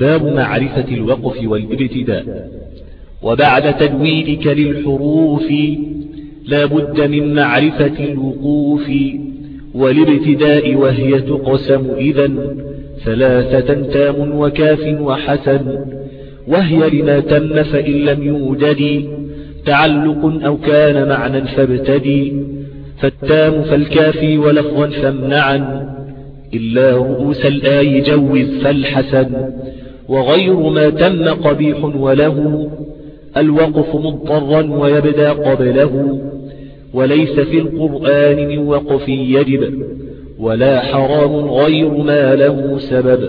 باب معرفة الوقف والابتداء. وبعد تدوينك للحروف لا بد من معرفة الوقوف والابتداء وهي تقسم إذا ثلاثة تام وكاف وحسن وهي لما تم فإن لم يوجد تعلق أو كان معنى فابتدي فالتام فالكافي ولفظا فامنعا إلا رؤوس الآي جوز فالحسن. وغير ما تم قبيح وله الوقف مضطرا ويبدأ قبله وليس في القرآن من وقف يجب ولا حرام غير ما له سبب.